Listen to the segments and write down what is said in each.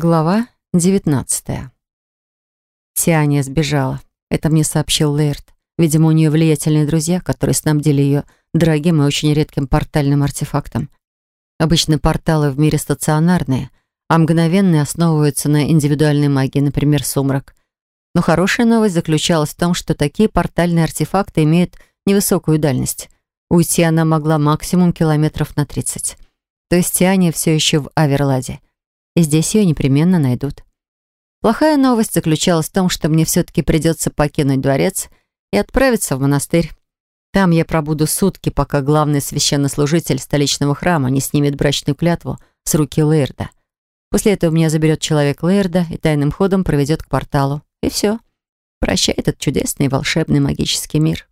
Глава 19 Тиания сбежала. Это мне сообщил Лейрт. Видимо, у нее влиятельные друзья, которые снабдили ее дорогим и очень редким портальным артефактом. Обычно порталы в мире стационарные, а мгновенные основываются на индивидуальной магии, например, сумрак. Но хорошая новость заключалась в том, что такие портальные артефакты имеют невысокую дальность. Уйти она могла максимум километров на 30. То есть Тиания все еще в Аверладе и здесь ее непременно найдут. Плохая новость заключалась в том, что мне все-таки придется покинуть дворец и отправиться в монастырь. Там я пробуду сутки, пока главный священнослужитель столичного храма не снимет брачную клятву с руки Лейрда. После этого меня заберет человек Лейрда и тайным ходом проведет к порталу. И все. Прощай этот чудесный волшебный магический мир.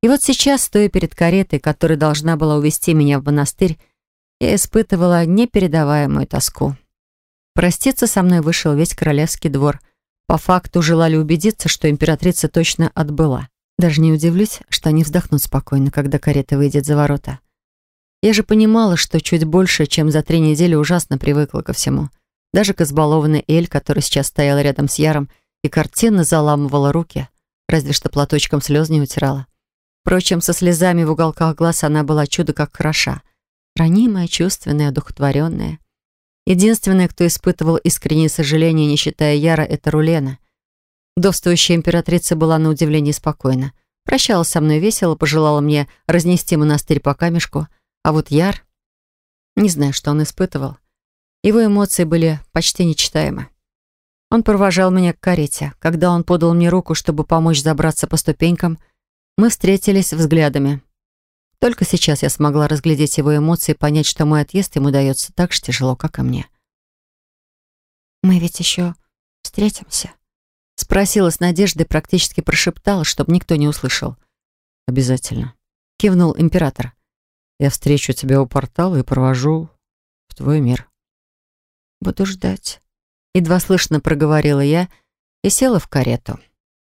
И вот сейчас, стоя перед каретой, которая должна была увести меня в монастырь, я испытывала непередаваемую тоску. Проститься со мной вышел весь королевский двор. По факту желали убедиться, что императрица точно отбыла. Даже не удивлюсь, что они вздохнут спокойно, когда карета выйдет за ворота. Я же понимала, что чуть больше, чем за три недели ужасно привыкла ко всему. Даже к избалованной Эль, которая сейчас стояла рядом с Яром и картинно заламывала руки, разве что платочком слез не утирала. Впрочем, со слезами в уголках глаз она была чудо как хороша ранимая, чувственная, одухотворенная. Единственная, кто испытывал искреннее сожаление, не считая Яра, это Рулена. Вдовствующая императрица была на удивление спокойна. Прощалась со мной весело, пожелала мне разнести монастырь по камешку. А вот Яр... Не знаю, что он испытывал. Его эмоции были почти нечитаемы. Он провожал меня к карете. Когда он подал мне руку, чтобы помочь забраться по ступенькам, мы встретились взглядами. Только сейчас я смогла разглядеть его эмоции и понять, что мой отъезд ему дается так же тяжело, как и мне. «Мы ведь еще встретимся?» Спросила с надеждой, практически прошептала, чтобы никто не услышал. «Обязательно», — кивнул император. «Я встречу тебя у портала и провожу в твой мир». «Буду ждать», — едва слышно проговорила я и села в карету.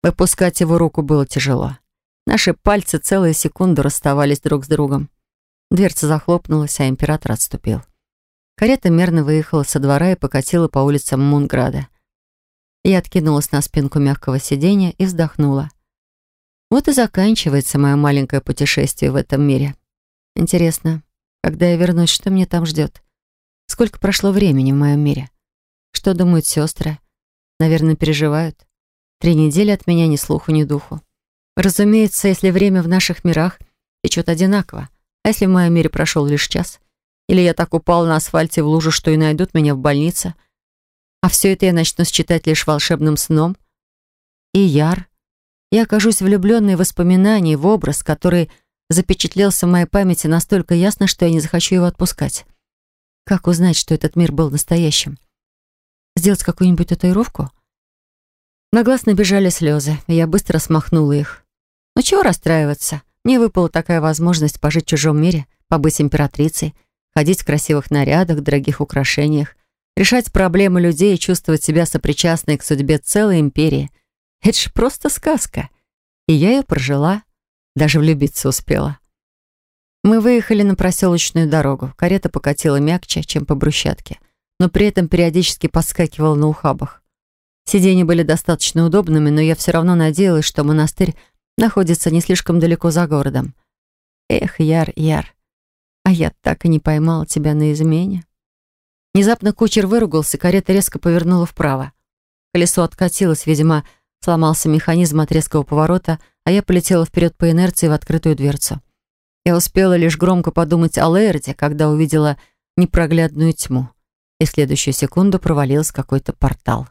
Выпускать его руку было тяжело. Наши пальцы целые секунду расставались друг с другом. Дверца захлопнулась, а император отступил. Карета мерно выехала со двора и покатила по улицам Мунграда. Я откинулась на спинку мягкого сиденья и вздохнула. Вот и заканчивается мое маленькое путешествие в этом мире. Интересно, когда я вернусь, что мне там ждет? Сколько прошло времени в моем мире? Что думают сестры? Наверное, переживают. Три недели от меня ни слуху, ни духу. Разумеется, если время в наших мирах течет одинаково. А если в моем мире прошел лишь час? Или я так упал на асфальте в лужу, что и найдут меня в больнице? А все это я начну считать лишь волшебным сном? И яр. Я окажусь влюбленной в воспоминания, в образ, который запечатлелся в моей памяти настолько ясно, что я не захочу его отпускать. Как узнать, что этот мир был настоящим? Сделать какую-нибудь татуировку? На глаз набежали слезы, и я быстро смахнула их. Ну чего расстраиваться? Мне выпала такая возможность пожить в чужом мире, побыть императрицей, ходить в красивых нарядах, дорогих украшениях, решать проблемы людей и чувствовать себя сопричастной к судьбе целой империи. Это ж просто сказка. И я ее прожила, даже влюбиться успела. Мы выехали на проселочную дорогу. Карета покатила мягче, чем по брусчатке, но при этом периодически подскакивала на ухабах. Сиденья были достаточно удобными, но я все равно надеялась, что монастырь находится не слишком далеко за городом. Эх, Яр, Яр, а я так и не поймал тебя на измене. Внезапно кучер выругался, карета резко повернула вправо. Колесо откатилось, видимо, сломался механизм от резкого поворота, а я полетела вперед по инерции в открытую дверцу. Я успела лишь громко подумать о Лейерде, когда увидела непроглядную тьму, и в следующую секунду провалилась какой-то портал.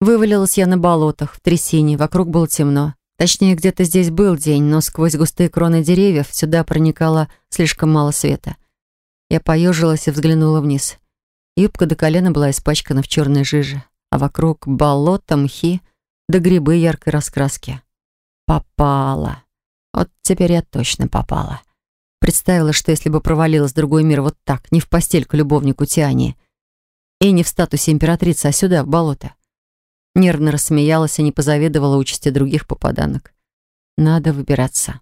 Вывалилась я на болотах, в трясине, вокруг было темно. Точнее, где-то здесь был день, но сквозь густые кроны деревьев сюда проникало слишком мало света. Я поежилась и взглянула вниз. Юбка до колена была испачкана в черной жиже, а вокруг болото, мхи да грибы яркой раскраски. Попала. Вот теперь я точно попала. Представила, что если бы провалилась в другой мир вот так, не в постель к любовнику Тиани, и не в статусе императрицы, а сюда, в болото, Нервно рассмеялась и не позавидовала участи других попаданок. Надо выбираться.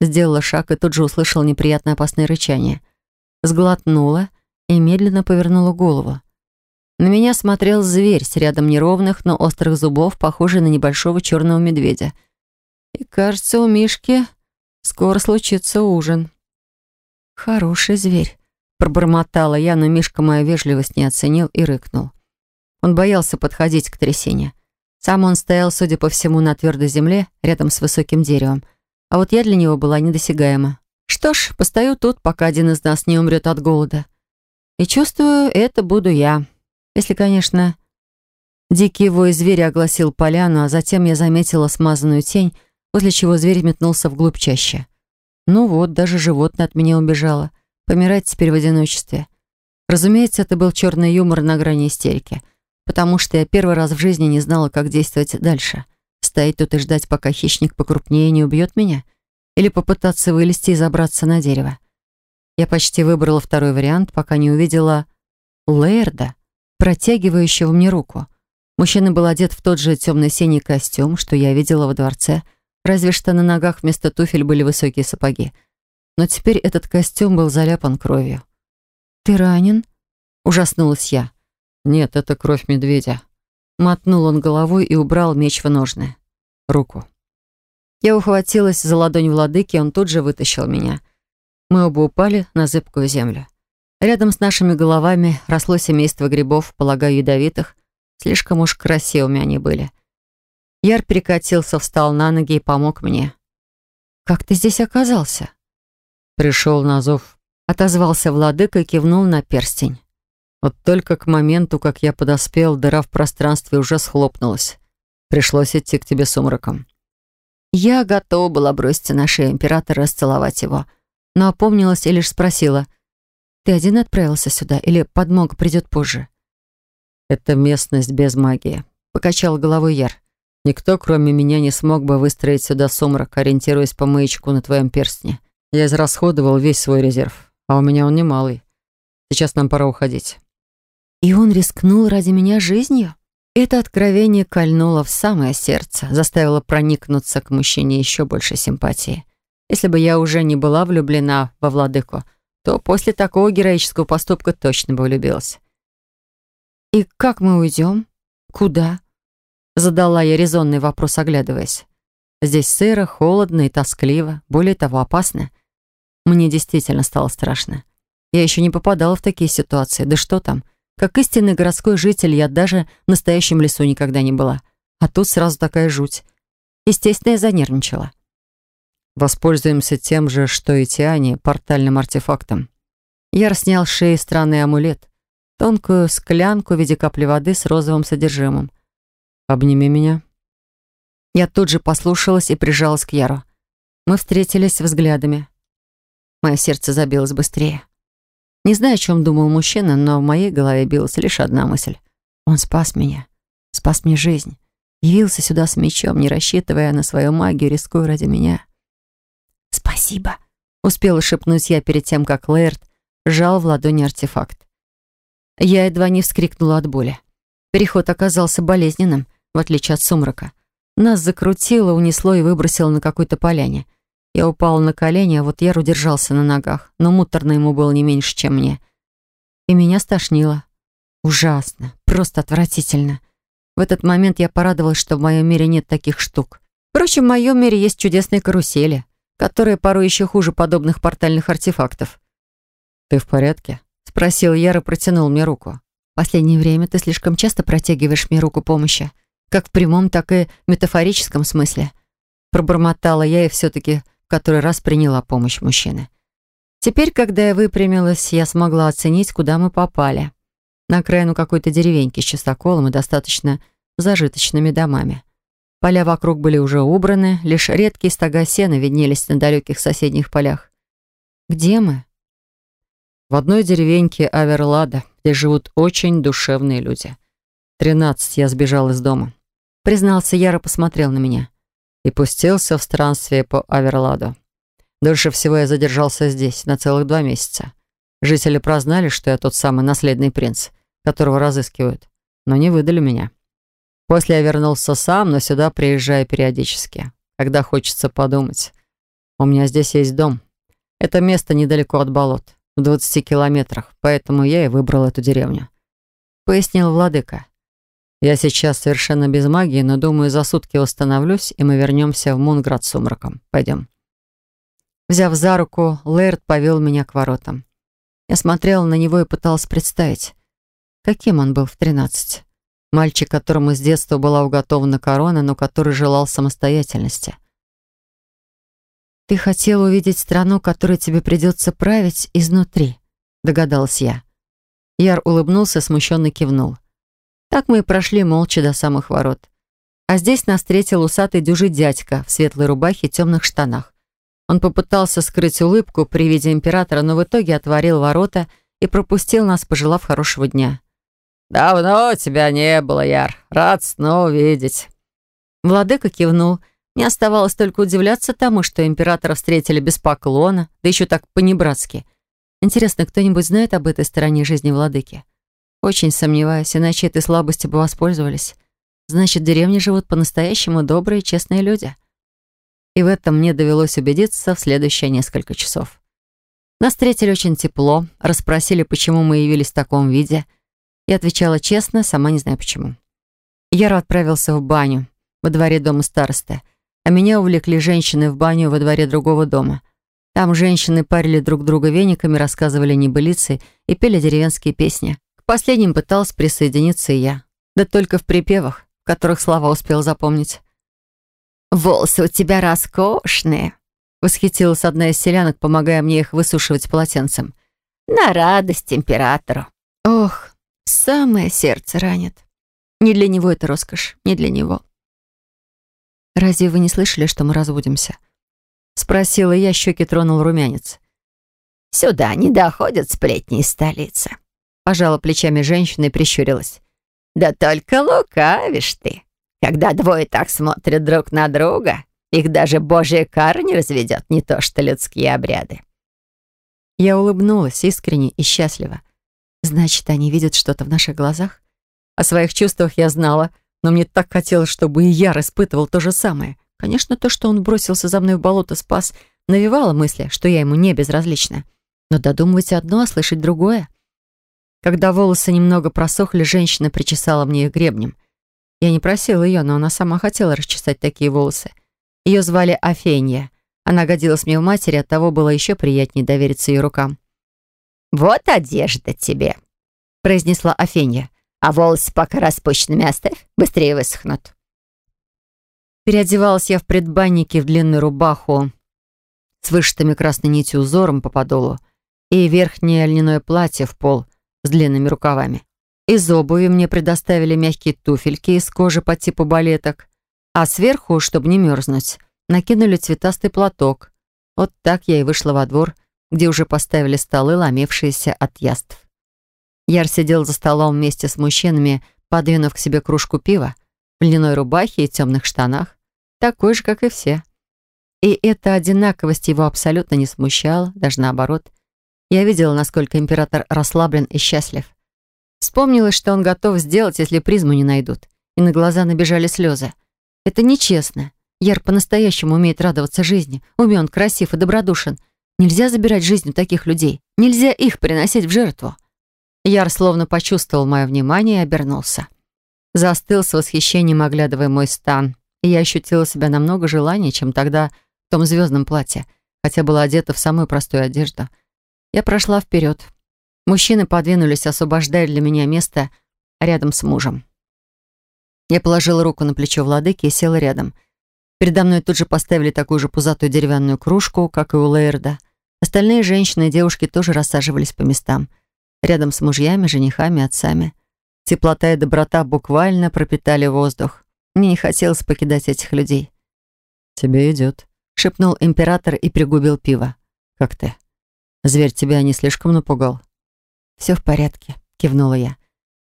Сделала шаг и тут же услышала неприятное опасное рычание. Сглотнула и медленно повернула голову. На меня смотрел зверь с рядом неровных, но острых зубов, похожий на небольшого черного медведя. И, кажется, у Мишки скоро случится ужин. «Хороший зверь», — пробормотала я, но Мишка мою вежливость не оценил и рыкнул. Он боялся подходить к трясине. Сам он стоял, судя по всему, на твердой земле, рядом с высоким деревом. А вот я для него была недосягаема. Что ж, постою тут, пока один из нас не умрет от голода. И чувствую, это буду я. Если, конечно... Дикий вой зверя огласил поляну, а затем я заметила смазанную тень, после чего зверь метнулся вглубь чаще. Ну вот, даже животное от меня убежало. Помирать теперь в одиночестве. Разумеется, это был черный юмор на грани истерики, потому что я первый раз в жизни не знала, как действовать дальше. Стоять тут и ждать, пока хищник покрупнее не убьет меня? Или попытаться вылезти и забраться на дерево? Я почти выбрала второй вариант, пока не увидела Лэрда, протягивающего мне руку. Мужчина был одет в тот же темно-синий костюм, что я видела во дворце, разве что на ногах вместо туфель были высокие сапоги. Но теперь этот костюм был заляпан кровью. «Ты ранен?» — ужаснулась я. «Нет, это кровь медведя». Мотнул он головой и убрал меч в ножны. Руку. Я ухватилась за ладонь владыки, он тут же вытащил меня. Мы оба упали на зыбкую землю. Рядом с нашими головами росло семейство грибов, полагаю, ядовитых. Слишком уж красивыми они были. Яр перекатился, встал на ноги и помог мне. «Как ты здесь оказался?» «Пришел на зов», — отозвался владыка и кивнул на перстень. Вот только к моменту, как я подоспел, дыра в пространстве уже схлопнулась. Пришлось идти к тебе сумраком. Я готова была броситься на шею императора и расцеловать его, но опомнилась и лишь спросила — ты один отправился сюда или подмога придет позже?» «Это местность без магии», — покачал головой Яр. «Никто, кроме меня, не смог бы выстроить сюда сумрак, ориентируясь по маячку на твоем перстне. Я израсходовал весь свой резерв, а у меня он немалый. Сейчас нам пора уходить». «И он рискнул ради меня жизнью?» Это откровение кольнуло в самое сердце, заставило проникнуться к мужчине еще больше симпатии. Если бы я уже не была влюблена во владыку, то после такого героического поступка точно бы влюбилась. «И как мы уйдем? Куда?» Задала я резонный вопрос, оглядываясь. Здесь сыро, холодно и тоскливо, более того, опасно. Мне действительно стало страшно. Я еще не попадала в такие ситуации. Да что там? Как истинный городской житель я даже в настоящем лесу никогда не была. А тут сразу такая жуть. Естественно, я занервничала. Воспользуемся тем же, что и Тиане, портальным артефактом. Яр снял с шеи странный амулет. Тонкую склянку в виде капли воды с розовым содержимым. «Обними меня». Я тут же послушалась и прижалась к Яру. Мы встретились взглядами. Мое сердце забилось быстрее. Не знаю, о чем думал мужчина, но в моей голове билась лишь одна мысль. Он спас меня. Спас мне жизнь. Явился сюда с мечом, не рассчитывая на свою магию, рискуя ради меня. «Спасибо», — успела шепнуть я перед тем, как Лэрд сжал в ладони артефакт. Я едва не вскрикнула от боли. Переход оказался болезненным, в отличие от сумрака. Нас закрутило, унесло и выбросило на какой-то поляне. Я упала на колени, а вот Яр удержался на ногах, но муторно ему было не меньше, чем мне. И меня стошнило. Ужасно, просто отвратительно. В этот момент я порадовалась, что в моем мире нет таких штук. Впрочем, в моем мире есть чудесные карусели которые порой еще хуже подобных портальных артефактов. «Ты в порядке?» — спросил Яр и протянул мне руку. «В последнее время ты слишком часто протягиваешь мне руку помощи, как в прямом, так и метафорическом смысле». Пробормотала я и все-таки который раз приняла помощь мужчины. Теперь, когда я выпрямилась, я смогла оценить, куда мы попали. На окраину какой-то деревеньки с чистоколом и достаточно зажиточными домами. Поля вокруг были уже убраны, лишь редкие стога сена виднелись на далеких соседних полях. «Где мы?» «В одной деревеньке Аверлада, где живут очень душевные люди. Тринадцать я сбежал из дома». Признался Яра, посмотрел на меня. И пустился в странствие по Аверладу. Дольше всего я задержался здесь, на целых два месяца. Жители прознали, что я тот самый наследный принц, которого разыскивают, но не выдали меня. После я вернулся сам, но сюда приезжаю периодически, когда хочется подумать. У меня здесь есть дом. Это место недалеко от болот, в 20 километрах, поэтому я и выбрал эту деревню. — пояснил владыка. «Я сейчас совершенно без магии, но думаю, за сутки восстановлюсь, и мы вернемся в Мунград сумраком. Пойдем». Взяв за руку, Лэрд повел меня к воротам. Я смотрела на него и пыталась представить, каким он был в тринадцать. Мальчик, которому с детства была уготована корона, но который желал самостоятельности. «Ты хотел увидеть страну, которой тебе придется править изнутри», — догадалась я. Яр улыбнулся, смущенно кивнул. Так мы и прошли молча до самых ворот. А здесь нас встретил усатый дюжий дядька в светлой рубахе и темных штанах. Он попытался скрыть улыбку при виде императора, но в итоге отворил ворота и пропустил нас, пожелав хорошего дня. «Давно тебя не было, Яр. Рад снова видеть». Владыка кивнул. Не оставалось только удивляться тому, что императора встретили без поклона, да еще так по-небратски. Интересно, кто-нибудь знает об этой стороне жизни владыки? Очень сомневаюсь, иначе этой слабостью бы воспользовались. Значит, в деревне живут по-настоящему добрые честные люди. И в этом мне довелось убедиться в следующие несколько часов. Нас встретили очень тепло, расспросили, почему мы явились в таком виде. Я отвечала честно, сама не знаю почему. Яра отправился в баню во дворе дома старосты, а меня увлекли женщины в баню во дворе другого дома. Там женщины парили друг друга вениками, рассказывали небылицы и пели деревенские песни. Последним пыталась присоединиться и я. Да только в припевах, которых слова успел запомнить. «Волосы у тебя роскошные», — восхитилась одна из селянок, помогая мне их высушивать полотенцем. «На радость императору». Ох, самое сердце ранит. Не для него это роскошь, не для него. «Разве вы не слышали, что мы разводимся?» Спросила я, щеки тронул румянец. «Сюда не доходят сплетни из столицы», — пожала плечами женщина и прищурилась. «Да только лукавишь ты. Когда двое так смотрят друг на друга, их даже божья кара не разведет, не то что людские обряды. Я улыбнулась искренне и счастливо. Значит, они видят что-то в наших глазах? О своих чувствах я знала, но мне так хотелось, чтобы и я испытывал то же самое. Конечно, то, что он бросился за мной в болото, спас, навевало мысли, что я ему не безразлична. Но додумывать одно, а слышать другое. Когда волосы немного просохли, женщина причесала мне их гребнем. Я не просила ее, но она сама хотела расчесать такие волосы. Ее звали Афенья. Она годилась мне в матери, оттого было еще приятнее довериться ее рукам. «Вот одежда тебе», — произнесла Афенья. «А волосы пока распущенными оставь, быстрее высохнут». Переодевалась я в предбаннике в длинную рубаху с вышитыми красной нитью узором по подолу и верхнее льняное платье в пол с длинными рукавами. Из обуви мне предоставили мягкие туфельки из кожи по типу балеток, а сверху, чтобы не мерзнуть, накинули цветастый платок. Вот так я и вышла во двор, где уже поставили столы, ломившиеся от яств. Яр сидел за столом вместе с мужчинами, подвинув к себе кружку пива, в льняной рубахе и темных штанах, такой же, как и все. И эта одинаковость его абсолютно не смущала, даже наоборот. Я видела, насколько император расслаблен и счастлив. Вспомнилось, что он готов сделать, если призму не найдут. И на глаза набежали слезы. Это нечестно. Яр по-настоящему умеет радоваться жизни. Умен, красив и добродушен. Нельзя забирать жизнь у таких людей. Нельзя их приносить в жертву. Яр словно почувствовал мое внимание и обернулся. Застыл с восхищением, оглядывая мой стан. И я ощутила себя намного желаний, чем тогда в том звездном платье, хотя была одета в самую простую одежду. Я прошла вперед. Мужчины подвинулись, освобождая для меня место рядом с мужем. Я положила руку на плечо владыки и села рядом. Передо мной тут же поставили такую же пузатую деревянную кружку, как и у Лейерда. Остальные женщины и девушки тоже рассаживались по местам. Рядом с мужьями, женихами, отцами. Теплота и доброта буквально пропитали воздух. Мне не хотелось покидать этих людей. «Тебе идет», — шепнул император и пригубил пиво. «Как ты? Зверь тебя не слишком напугал?» «Все в порядке», — кивнула я.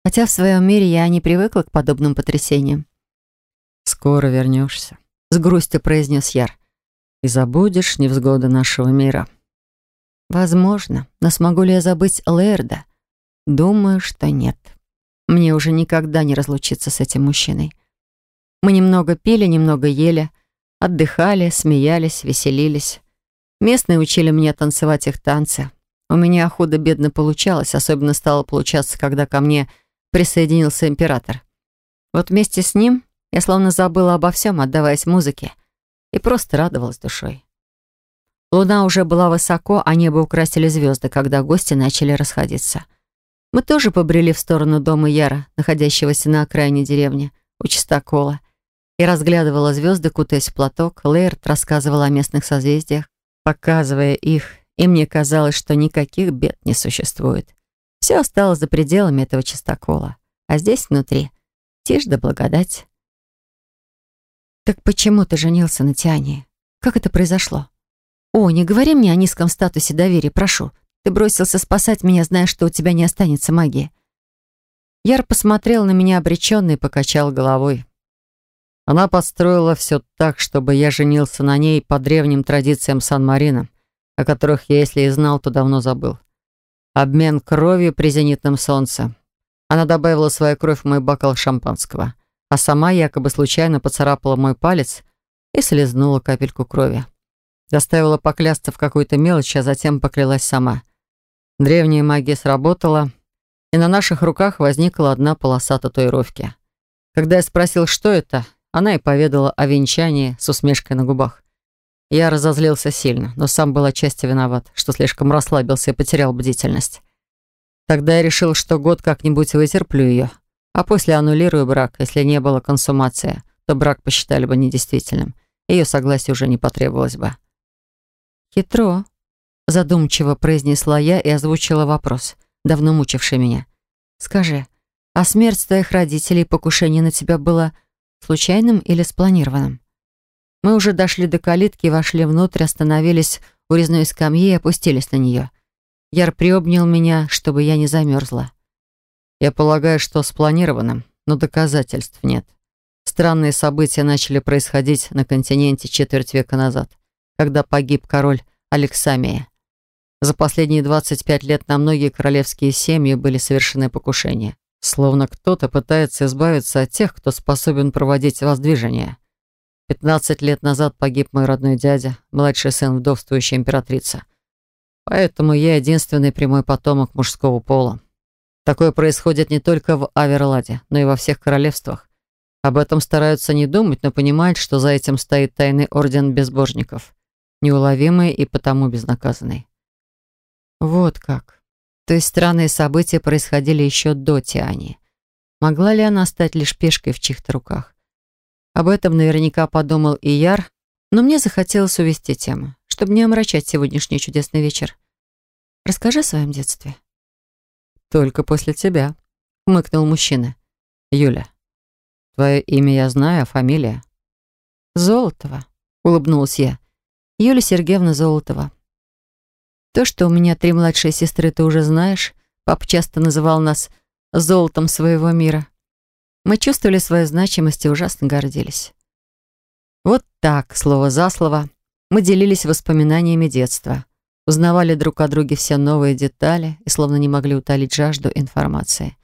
Хотя в своем мире я не привыкла к подобным потрясениям. «Скоро вернешься», — с грустью произнес Яр. «И забудешь невзгоды нашего мира». «Возможно, но смогу ли я забыть Лэрда? Думаю, что нет. Мне уже никогда не разлучиться с этим мужчиной. Мы немного пили, немного ели, отдыхали, смеялись, веселились. Местные учили меня танцевать их танцы, у меня худо-бедно получалось, особенно стало получаться, когда ко мне присоединился император. Вот вместе с ним я словно забыла обо всем, отдаваясь музыке, и просто радовалась душой. Луна уже была высоко, а небо украсили звезды, когда гости начали расходиться. Мы тоже побрели в сторону дома Яра, находящегося на окраине деревни, у чистокола. И разглядывала звезды, кутаясь в платок. Лейерт рассказывал о местных созвездиях, показывая их, и мне казалось, что никаких бед не существует. Все осталось за пределами этого чистокола. А здесь, внутри, тишь да благодать. «Так почему ты женился на Тиане? Как это произошло?» «О, не говори мне о низком статусе доверия, прошу. Ты бросился спасать меня, зная, что у тебя не останется магии». Яр посмотрел на меня обреченно и покачал головой. Она построила все так, чтобы я женился на ней по древним традициям Сан-Марина, о которых я, если и знал, то давно забыл. Обмен кровью при зенитном солнце. Она добавила свою кровь в мой бокал шампанского, а сама якобы случайно поцарапала мой палец и слезнула капельку крови. Заставила поклясться в какую-то мелочь, а затем поклялась сама. Древняя магия сработала, и на наших руках возникла одна полоса татуировки. Когда я спросил, что это, она и поведала о венчании с усмешкой на губах. Я разозлился сильно, но сам был отчасти виноват, что слишком расслабился и потерял бдительность. Тогда я решил, что год как-нибудь вытерплю ее, а после аннулирую брак. Если не было консумации, то брак посчитали бы недействительным. Ее согласие уже не потребовалось бы. «Хитро», — задумчиво произнесла я и озвучила вопрос, давно мучивший меня. «Скажи, а смерть твоих родителей и покушение на тебя было случайным или спланированным?» Мы уже дошли до калитки, вошли внутрь, остановились у резной скамьи и опустились на нее. Яр приобнял меня, чтобы я не замерзла. Я полагаю, что спланированным, но доказательств нет. Странные события начали происходить на континенте четверть века назад, когда погиб король Алексамия. За последние 25 лет на многие королевские семьи были совершены покушения. Словно кто-то пытается избавиться от тех, кто способен проводить воздвижение. 15 лет назад погиб мой родной дядя, младший сын вдовствующей императрицы. Поэтому я единственный прямой потомок мужского пола. Такое происходит не только в Аверладе, но и во всех королевствах. Об этом стараются не думать, но понимают, что за этим стоит тайный орден безбожников, неуловимый и потому безнаказанный. Вот как. То есть странные события происходили еще до Тиани. Могла ли она стать лишь пешкой в чьих-то руках? Об этом наверняка подумал и Яр, но мне захотелось увести тему, чтобы не омрачать сегодняшний чудесный вечер. Расскажи о своем детстве. Только после тебя, хмыкнул мужчина. Юля, твое имя я знаю, а фамилия? Золотова, улыбнулась я. Юля Сергеевна Золотова. То, что у меня три младшие сестры, ты уже знаешь. Папа часто называл нас «золотом своего мира». Мы чувствовали свою значимость и ужасно гордились. Вот так, слово за слово, мы делились воспоминаниями детства, узнавали друг о друге все новые детали и словно не могли утолить жажду информации.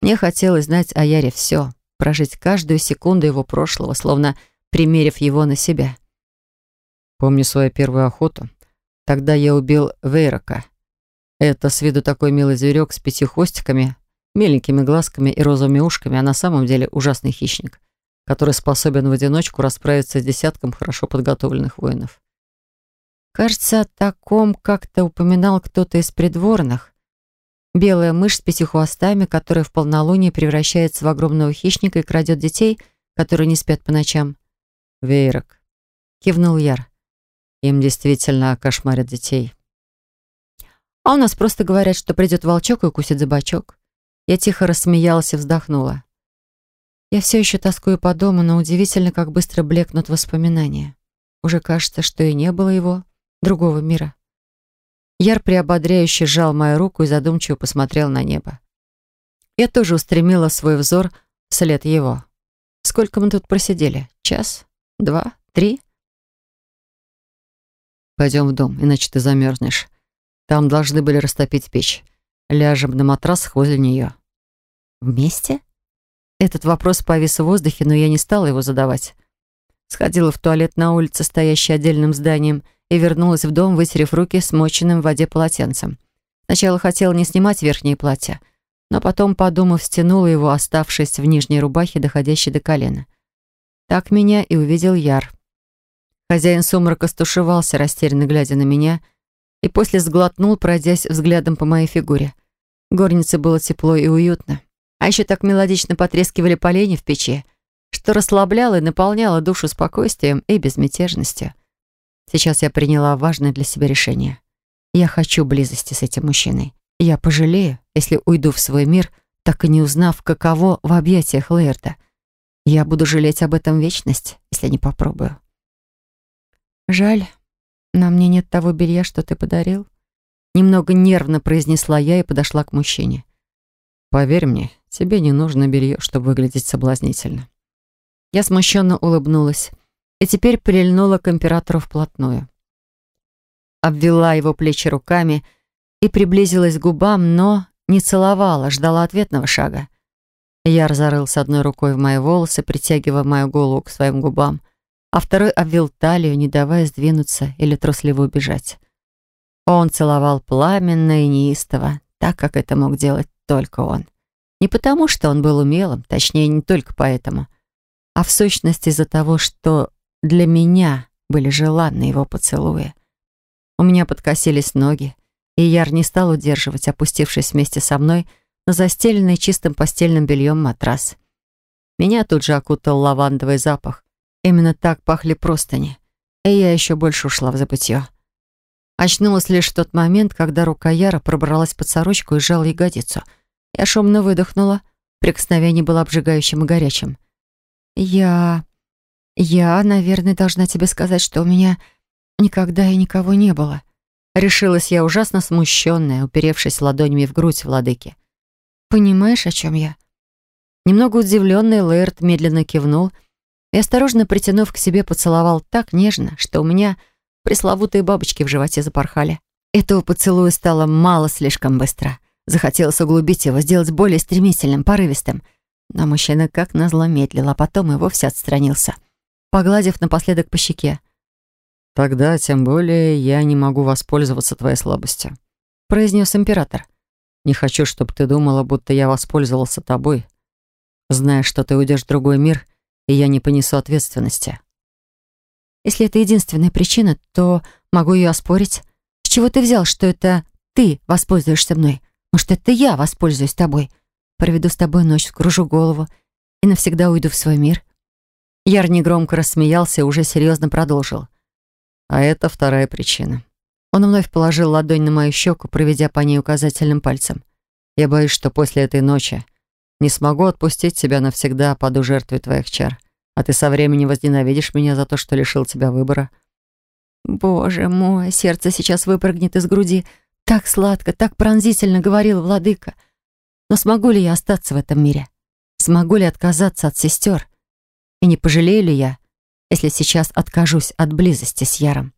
Мне хотелось знать о Яре все, прожить каждую секунду его прошлого, словно примерив его на себя. Помню свою первую охоту. Тогда я убил Вейрока. Это с виду такой милый зверек с пяти хвостиками, меленькими глазками и розовыми ушками, а на самом деле ужасный хищник, который способен в одиночку расправиться с десятком хорошо подготовленных воинов. Кажется, о таком как-то упоминал кто-то из придворных. Белая мышь с пятью хвостами, которая в полнолуние превращается в огромного хищника и крадет детей, которые не спят по ночам. «Вейрок», — кивнул Яр. «Им действительно кошмарят детей». «А у нас просто говорят, что придет волчок и укусит за бочок. Я тихо рассмеялась и вздохнула. Я все еще тоскую по дому, но удивительно, как быстро блекнут воспоминания. Уже кажется, что и не было его, другого мира. Яр приободряюще сжал мою руку и задумчиво посмотрел на небо. Я тоже устремила свой взор вслед его. Сколько мы тут просидели? Час? Два? Три? Пойдем в дом, иначе ты замерзнешь. Там должны были растопить печь. Ляжем на матрасах возле нее. Вместе? Этот вопрос повис в воздухе, но я не стала его задавать. Сходила в туалет на улице, стоящей отдельным зданием, и вернулась в дом, вытерев руки смоченным в воде полотенцем. Сначала хотела не снимать верхнее платье, но потом, подумав, стянула его, оставшись в нижней рубахе, доходящей до колена. Так меня и увидел Яр. Хозяин сумрака стушевался, растерянно глядя на меня, и после сглотнул, пройдясь взглядом по моей фигуре. Горнице было тепло и уютно. А еще так мелодично потрескивали поленья в печи, что расслабляло и наполняло душу спокойствием и безмятежностью. Сейчас я приняла важное для себя решение. Я хочу близости с этим мужчиной. Я пожалею, если уйду в свой мир, так и не узнав, каково в объятиях Лейерда. Я буду жалеть об этом вечность, если не попробую. Жаль, на мне нет того белья, что ты подарил. Немного нервно произнесла я и подошла к мужчине. Поверь мне, тебе не нужно белье, чтобы выглядеть соблазнительно. Я смущенно улыбнулась и теперь прильнула к императору вплотную. Обвела его плечи руками и приблизилась к губам, но не целовала, ждала ответного шага. Яр зарылся одной рукой в мои волосы, притягивая мою голову к своим губам, а второй обвил талию, не давая сдвинуться или трусливо убежать. Он целовал пламенно и неистово, так, как это мог делать только он. Не потому, что он был умелым, точнее, не только поэтому, а в сущности из-за того, что для меня были желанны его поцелуи. У меня подкосились ноги, и Яр не стал удерживать, опустившись вместе со мной на застеленный чистым постельным бельем матрас. Меня тут же окутал лавандовый запах. Именно так пахли простыни, и я еще больше ушла в забытье. Очнулась лишь в тот момент, когда рука Яра пробралась под сорочку и сжала ягодицу. Я шумно выдохнула. Прикосновение было обжигающим и горячим. «Я... я, наверное, должна тебе сказать, что у меня никогда и никого не было». Решилась я ужасно смущенная, уперевшись ладонями в грудь владыки. «Понимаешь, о чем я?» Немного удивленный Лэрд медленно кивнул и, осторожно притянув к себе, поцеловал так нежно, что у меня пресловутые бабочки в животе запорхали. Этого поцелуя стало мало слишком быстро. Захотелось углубить его, сделать более стремительным, порывистым — но мужчина как назло медлил, а потом и вовсе отстранился, погладив напоследок по щеке. «Тогда, тем более, я не могу воспользоваться твоей слабостью», — произнес император. «Не хочу, чтобы ты думала, будто я воспользовался тобой, зная, что ты уйдешь в другой мир, и я не понесу ответственности». «Если это единственная причина, то могу ее оспорить. С чего ты взял, что это ты воспользуешься мной? Может, это я воспользуюсь тобой?» Проведу с тобой ночь, скружу голову и навсегда уйду в свой мир». Яр негромко рассмеялся и уже серьезно продолжил. «А это вторая причина». Он вновь положил ладонь на мою щеку, проведя по ней указательным пальцем. «Я боюсь, что после этой ночи не смогу отпустить тебя навсегда, паду жертвой твоих чар, а ты со временем возненавидишь меня за то, что лишил тебя выбора». «Боже мой, сердце сейчас выпрыгнет из груди. Так сладко, так пронзительно говорил владыка. Но смогу ли я остаться в этом мире? Смогу ли отказаться от сестер? И не пожалею ли я, если сейчас откажусь от близости с Яром?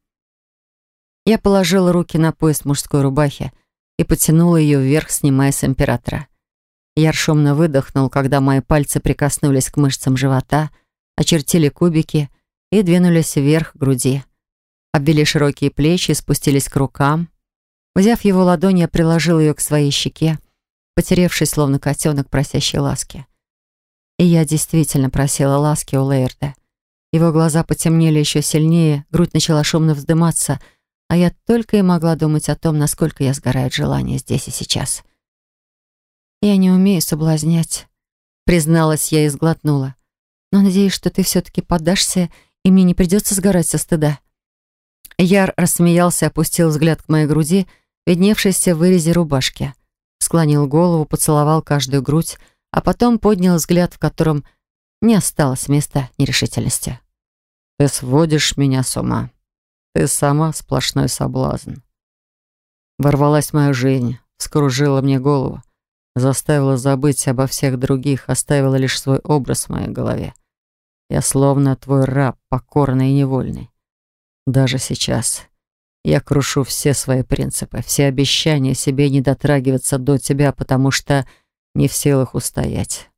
Я положила руки на пояс мужской рубахи и потянула ее вверх, снимая с императора. Яр шумно выдохнул, когда мои пальцы прикоснулись к мышцам живота, очертили кубики и двинулись вверх к груди. Обвели широкие плечи и спустились к рукам. Взяв его ладонь, я приложила ее к своей щеке, потеревший, словно котенок, просящий ласки. И я действительно просила ласки у Лейерда. Его глаза потемнели еще сильнее, грудь начала шумно вздыматься, а я только и могла думать о том, насколько я сгораю от желания здесь и сейчас. «Я не умею соблазнять», — призналась я и сглотнула. «Но надеюсь, что ты все-таки поддашься, и мне не придется сгорать со стыда». Яр рассмеялся, опустил взгляд к моей груди, видневшейся в вырезе рубашки — склонил голову, поцеловал каждую грудь, а потом поднял взгляд, в котором не осталось места нерешительности. «Ты сводишь меня с ума. Ты сама сплошной соблазн». Ворвалась в мою жизнь, вскружила мне голову, заставила забыть обо всех других, оставила лишь свой образ в моей голове. Я словно твой раб, покорный и невольный. Даже сейчас, я крушу все свои принципы, все обещания себе не дотрагиваться до тебя, потому что не в силах устоять.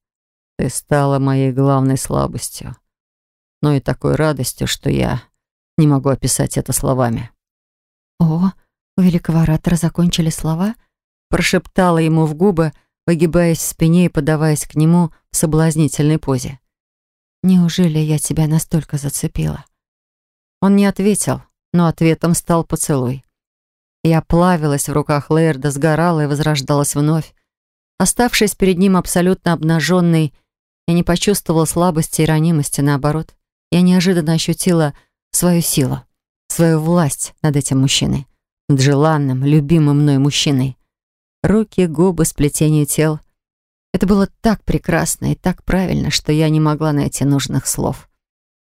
Ты стала моей главной слабостью, но и такой радостью, что я не могу описать это словами. «О, у великого оратора закончили слова?» прошептала ему в губы, выгибаясь в спине и подаваясь к нему в соблазнительной позе. «Неужели я тебя настолько зацепила?» Он не ответил, но ответом стал поцелуй. Я плавилась в руках Лейерда, сгорала и возрождалась вновь. Оставшись перед ним абсолютно обнаженной, я не почувствовала слабости и ранимости, наоборот. Я неожиданно ощутила свою силу, свою власть над этим мужчиной, над желанным, любимым мной мужчиной. Руки, губы, сплетение тел. Это было так прекрасно и так правильно, что я не могла найти нужных слов.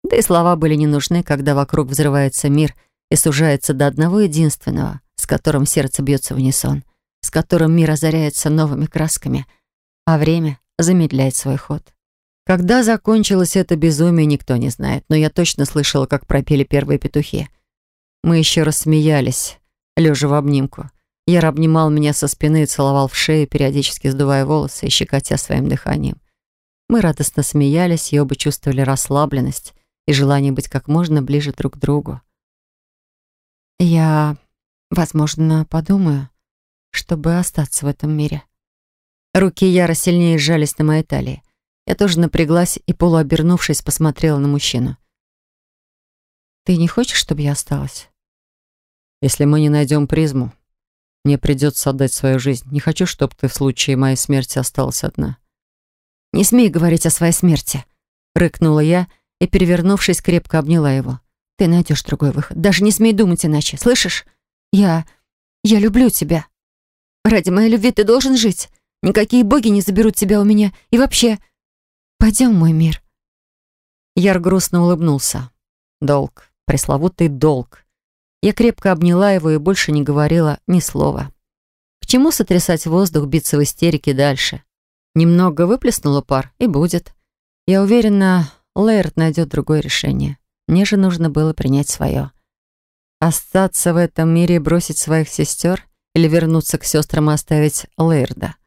Да и слова были не нужны, когда вокруг взрывается мир и сужается до одного единственного, с которым сердце бьется в унисон, с которым мир озаряется новыми красками, а время замедляет свой ход. Когда закончилось это безумие, никто не знает, но я точно слышала, как пропели первые петухи. Мы еще раз смеялись, лежа в обнимку. Яр обнимал меня со спины и целовал в шею, периодически сдувая волосы и щекотя своим дыханием. Мы радостно смеялись и оба чувствовали расслабленность и желание быть как можно ближе друг к другу. Я, возможно, подумаю, чтобы остаться в этом мире. Руки Яра сильнее сжались на моей талии. Я тоже напряглась и, полуобернувшись, посмотрела на мужчину. «Ты не хочешь, чтобы я осталась?» «Если мы не найдем призму, мне придется отдать свою жизнь. Не хочу, чтобы ты в случае моей смерти осталась одна». «Не смей говорить о своей смерти», — рыкнула я и, перевернувшись, крепко обняла его. «Ты найдешь другой выход. Даже не смей думать иначе. Слышишь? Я... я люблю тебя. Ради моей любви ты должен жить. Никакие боги не заберут тебя у меня. И вообще, Пойдем, мой мир». Яр грустно улыбнулся. Долг, пресловутый долг. Я крепко обняла его и больше не говорила ни слова. К чему сотрясать воздух, биться в истерике дальше? Немного выплеснула пар, и будет. Я уверена, Лейерт найдет другое решение. Мне же нужно было принять свое. Остаться в этом мире и бросить своих сестер или вернуться к сестрам и оставить Лейерда —